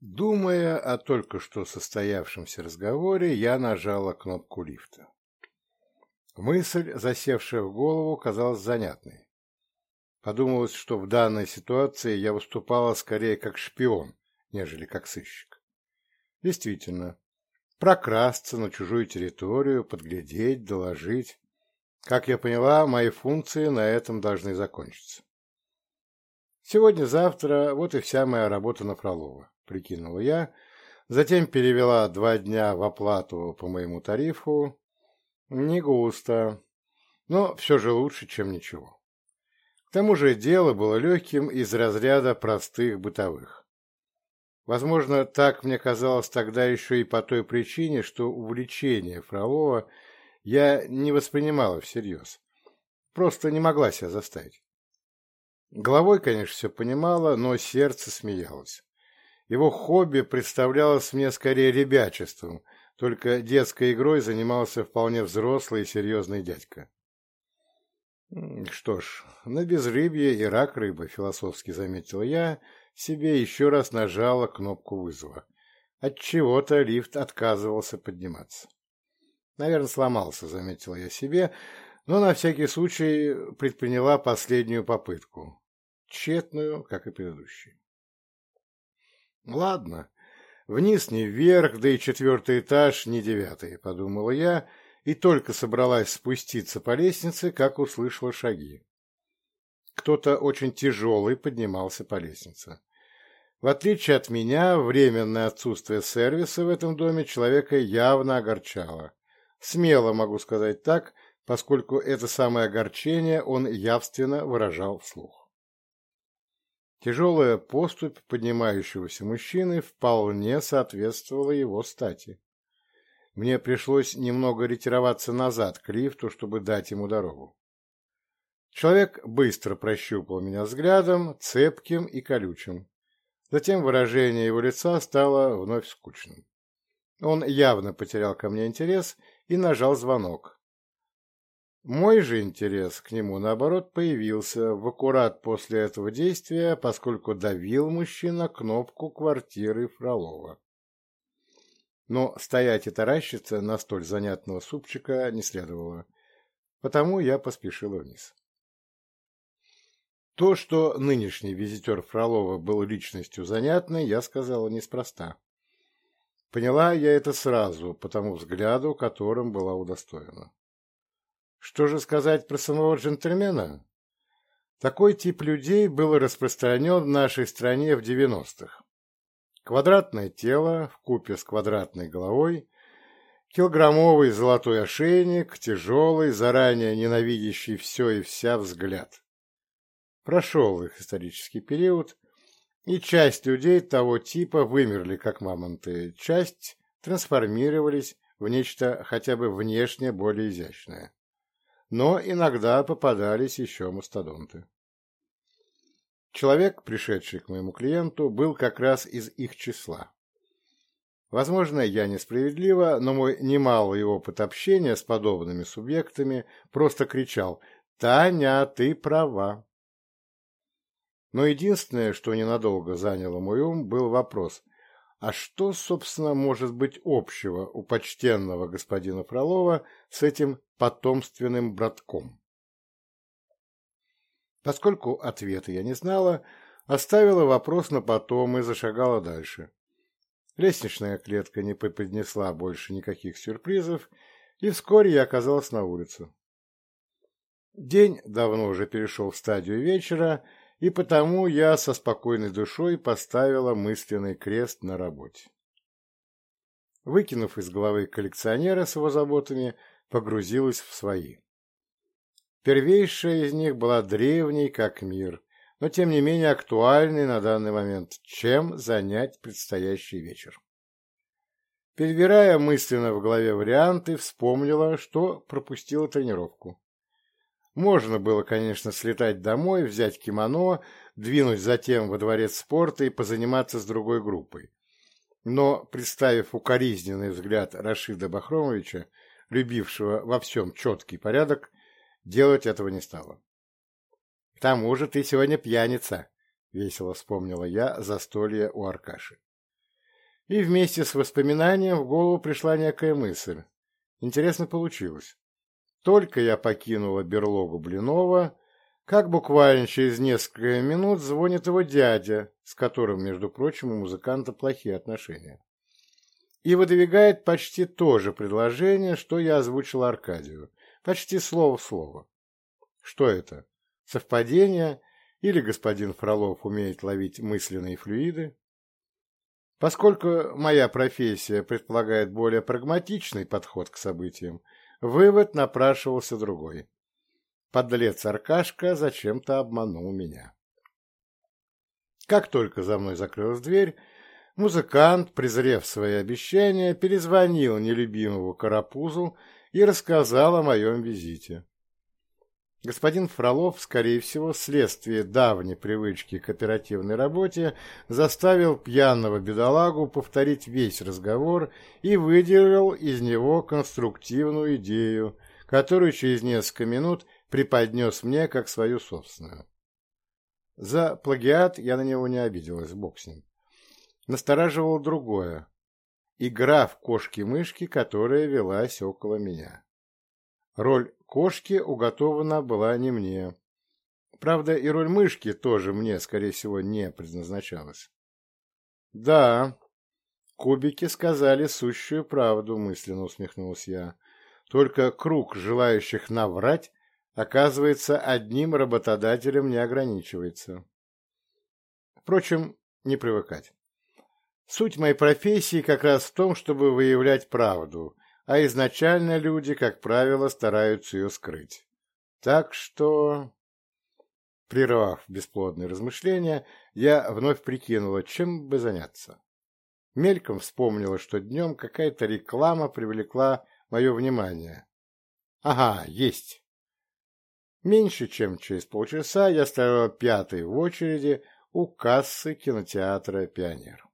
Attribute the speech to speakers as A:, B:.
A: Думая о только что состоявшемся разговоре, я нажала кнопку лифта. Мысль, засевшая в голову, казалась занятной. Подумалось, что в данной ситуации я выступала скорее как шпион, нежели как сыщик. Действительно, прокрасться на чужую территорию, подглядеть, доложить. Как я поняла, мои функции на этом должны закончиться. Сегодня-завтра вот и вся моя работа на Фролова прикинул я, затем перевела два дня в оплату по моему тарифу. Не густо, но все же лучше, чем ничего. К тому же дело было легким из разряда простых бытовых. Возможно, так мне казалось тогда еще и по той причине, что увлечение Фролова я не воспринимала всерьез. Просто не могла себя заставить. Головой, конечно, все понимала, но сердце смеялось. Его хобби представляло мне скорее ребячеством, только детской игрой занимался вполне взрослый и серьезный дядька. «Что ж, на безрыбье и рак рыбы», — философски заметил я, себе еще раз нажала кнопку вызова. Отчего-то лифт отказывался подниматься. «Наверное, сломался», — заметил я себе, но на всякий случай предприняла последнюю попытку, тщетную, как и предыдущую. Ладно. Вниз не вверх, да и четвертый этаж, не девятый, — подумала я, и только собралась спуститься по лестнице, как услышала шаги. Кто-то очень тяжелый поднимался по лестнице. В отличие от меня, временное отсутствие сервиса в этом доме человека явно огорчало. Смело могу сказать так, поскольку это самое огорчение он явственно выражал вслух. Тяжелая поступь поднимающегося мужчины вполне соответствовала его стати. Мне пришлось немного ретироваться назад к лифту, чтобы дать ему дорогу. Человек быстро прощупал меня взглядом, цепким и колючим. Затем выражение его лица стало вновь скучным. Он явно потерял ко мне интерес и нажал звонок, мой же интерес к нему, наоборот, появился в аккурат после этого действия, поскольку давил мужчина кнопку квартиры Фролова. Но стоять и таращиться на столь занятного супчика не следовало, потому я поспешил вниз. То, что нынешний визитер Фролова был личностью занятной, я сказала неспроста. Поняла я это сразу по тому взгляду, которым была удостоена. Что же сказать про самого джентльмена? Такой тип людей был распространен в нашей стране в 90-х. Квадратное тело в купе с квадратной головой, килограммовый золотой ошейник, тяжелый, заранее ненавидящий все и вся взгляд. Прошел их исторический период, и часть людей того типа вымерли как мамонты, часть трансформировались в нечто хотя бы внешне более изящное но иногда попадались еще мастодонты. Человек, пришедший к моему клиенту, был как раз из их числа. Возможно, я несправедлива, но мой немалый опыт общения с подобными субъектами просто кричал «Таня, ты права!». Но единственное, что ненадолго заняло мой ум, был вопрос а что, собственно, может быть общего у почтенного господина Фролова с этим потомственным братком? Поскольку ответа я не знала, оставила вопрос на потом и зашагала дальше. Лестничная клетка не преподнесла больше никаких сюрпризов, и вскоре я оказалась на улице. День давно уже перешел в стадию вечера, и потому я со спокойной душой поставила мысленный крест на работе. Выкинув из головы коллекционера с его заботами, погрузилась в свои. Первейшая из них была древней, как мир, но тем не менее актуальной на данный момент, чем занять предстоящий вечер. Перебирая мысленно в голове варианты, вспомнила, что пропустила тренировку. Можно было, конечно, слетать домой, взять кимоно, двинуть затем во дворец спорта и позаниматься с другой группой. Но, представив укоризненный взгляд Рашида Бахромовича, любившего во всем четкий порядок, делать этого не стало. — К тому же ты сегодня пьяница, — весело вспомнила я застолье у Аркаши. И вместе с воспоминанием в голову пришла некая мысль. Интересно получилось. Только я покинула берлогу Блинова, как буквально через несколько минут звонит его дядя, с которым, между прочим, у музыканта плохие отношения, и выдвигает почти то же предложение, что я озвучил Аркадию, почти слово в слово. Что это? Совпадение? Или господин Фролов умеет ловить мысленные флюиды? Поскольку моя профессия предполагает более прагматичный подход к событиям – Вывод напрашивался другой. Подлец Аркашка зачем-то обманул меня. Как только за мной закрылась дверь, музыкант, презрев свои обещания, перезвонил нелюбимому карапузу и рассказал о моем визите. Господин Фролов, скорее всего, вследствие давней привычки к оперативной работе, заставил пьяного бедолагу повторить весь разговор и выдержал из него конструктивную идею, которую через несколько минут преподнес мне как свою собственную. За плагиат я на него не обиделась, бог с ним. Настораживало другое. Игра в кошки-мышки, которая велась около меня. Роль кошки уготована была не мне. Правда, и роль мышки тоже мне, скорее всего, не предназначалась. Да, кубики сказали сущую правду, мысленно усмехнулся я. Только круг желающих наврать, оказывается, одним работодателем не ограничивается. Впрочем, не привыкать. Суть моей профессии как раз в том, чтобы выявлять правду, а изначально люди, как правило, стараются ее скрыть. Так что... Прервав бесплодные размышления, я вновь прикинула, чем бы заняться. Мельком вспомнила, что днем какая-то реклама привлекла мое внимание. Ага, есть. Меньше чем через полчаса я стояла пятой в очереди у кассы кинотеатра «Пионер».